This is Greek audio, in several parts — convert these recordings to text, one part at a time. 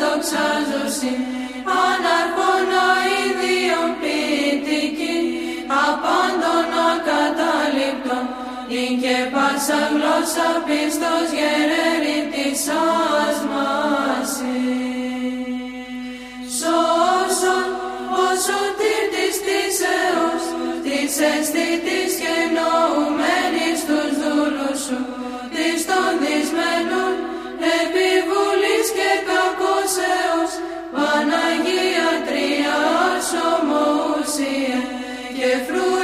δοξάζωση αναρχόνα ίδιον ποιητική απάντων ακατάληπτον ή και πάσα γλώσσα πιστός γερέρη της άσμασης. Όσο τύρτης της αιώς της αισθητής και νοουμένης τους δούλους σου της των δυσμένων επιβουλής και κακοσέως Παναγία Τρία Σωμούσια και φρούρη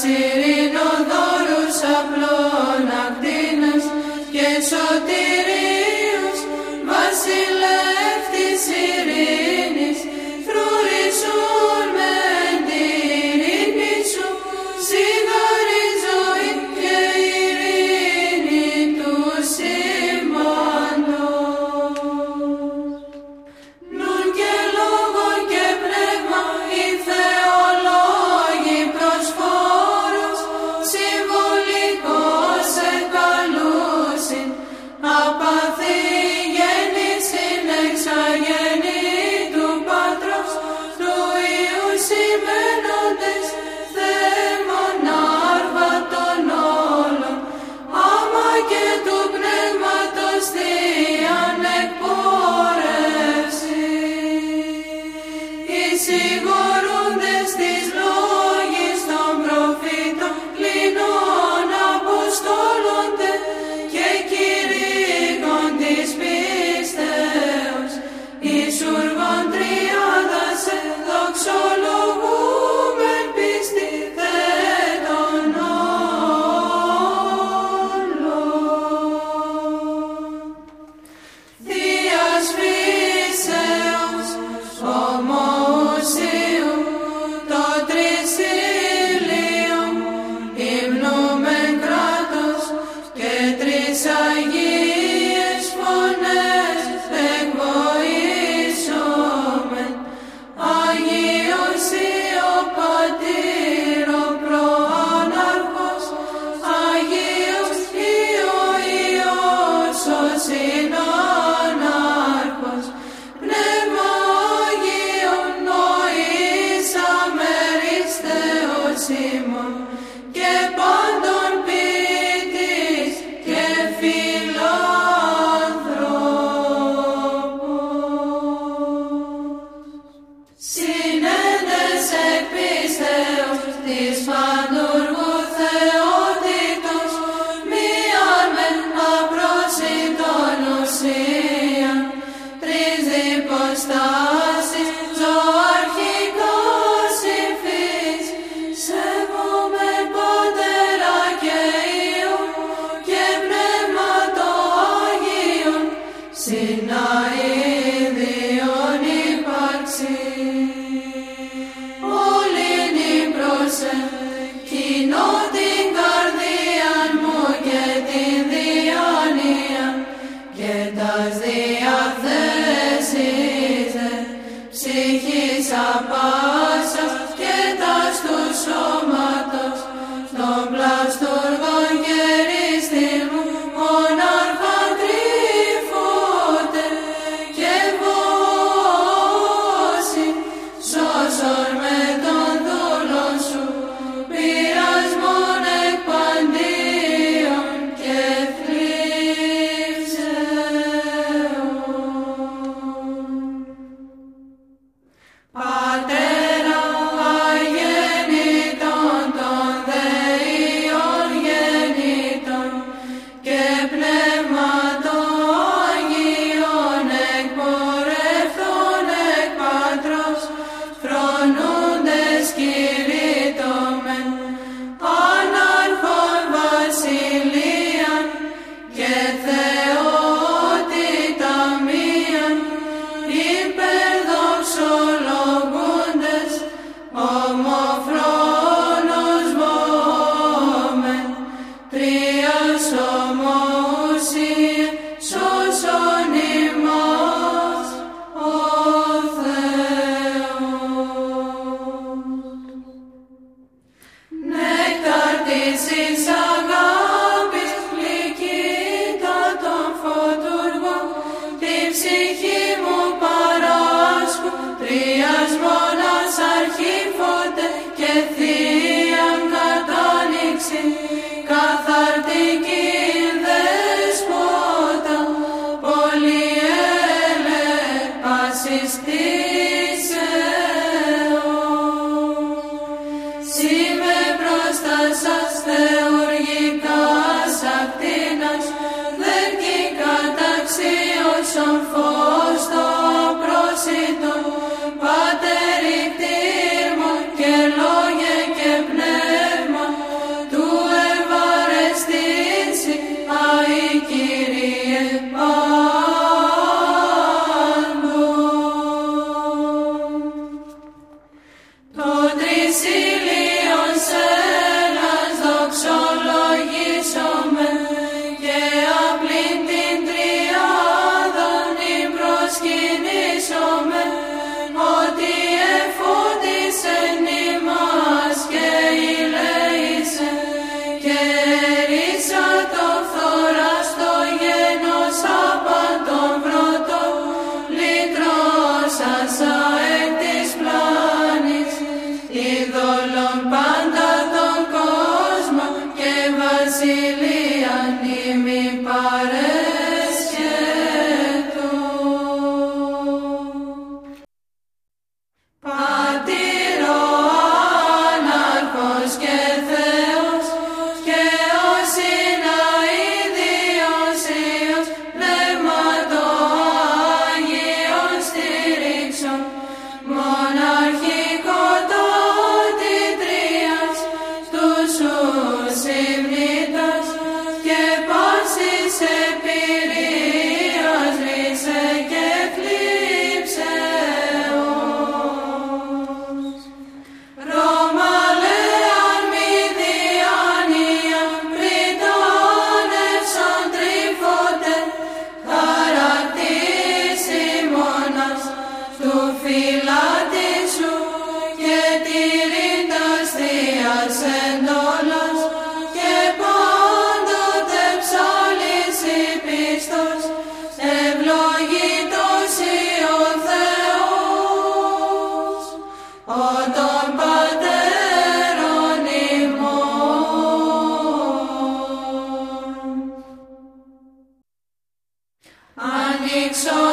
sireno Συνένες εκ πίστεως της παντουργού μια μίαν μεν απρόσιτον ουσίαν, τρεις διποστάσεις ζωαρχικά συμφής, σεβούμε Πατέρα και Υιού και Πνεύμα το Άγιον, συναίδιο. assim. Mama. some fall. alone It's soon.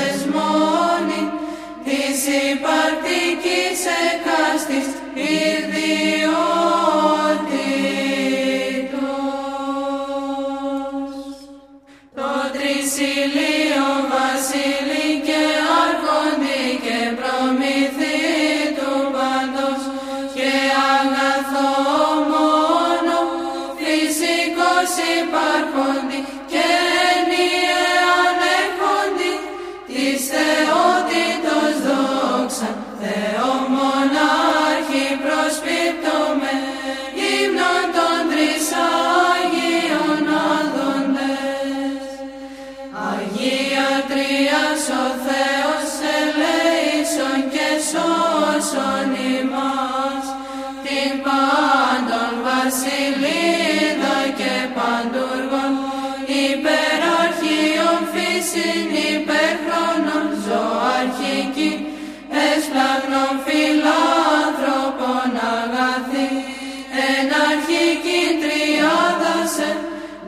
δεσμόνη της υπαρτικής εκάστης ιδιότητα. λεοντούργων, υπεραρχείων φύσιν, υπερχρόνων ζωαρχική, εσπλαγνών φιλάνθρωπων αγαθή, εναρχική τριάδασε,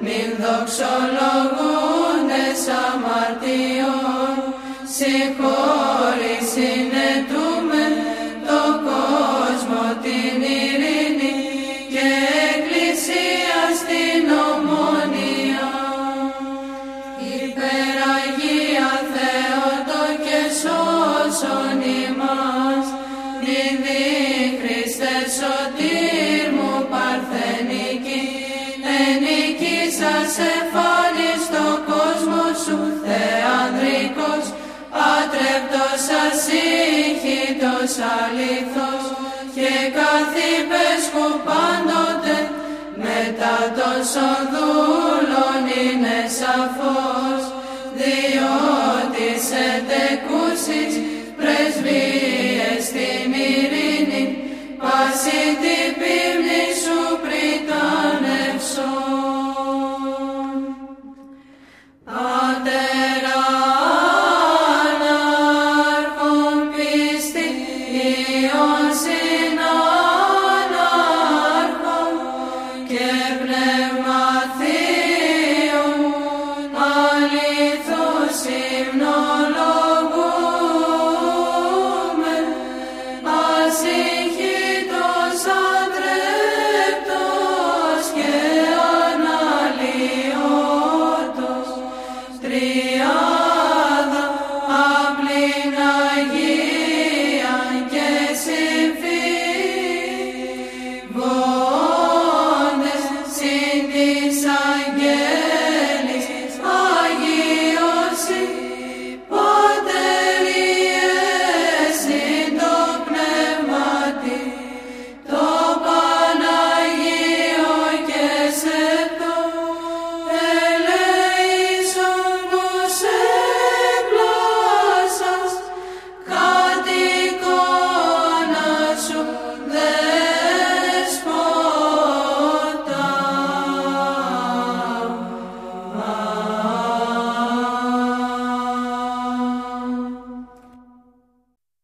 μην δοξολογούνται αμαρτιών, συγχώρησιν ετούμε το κόσμο Κύριος και καθήπες που πάντοτε μετά των σοδούλων είναι σαφός διότι σε τεκούσεις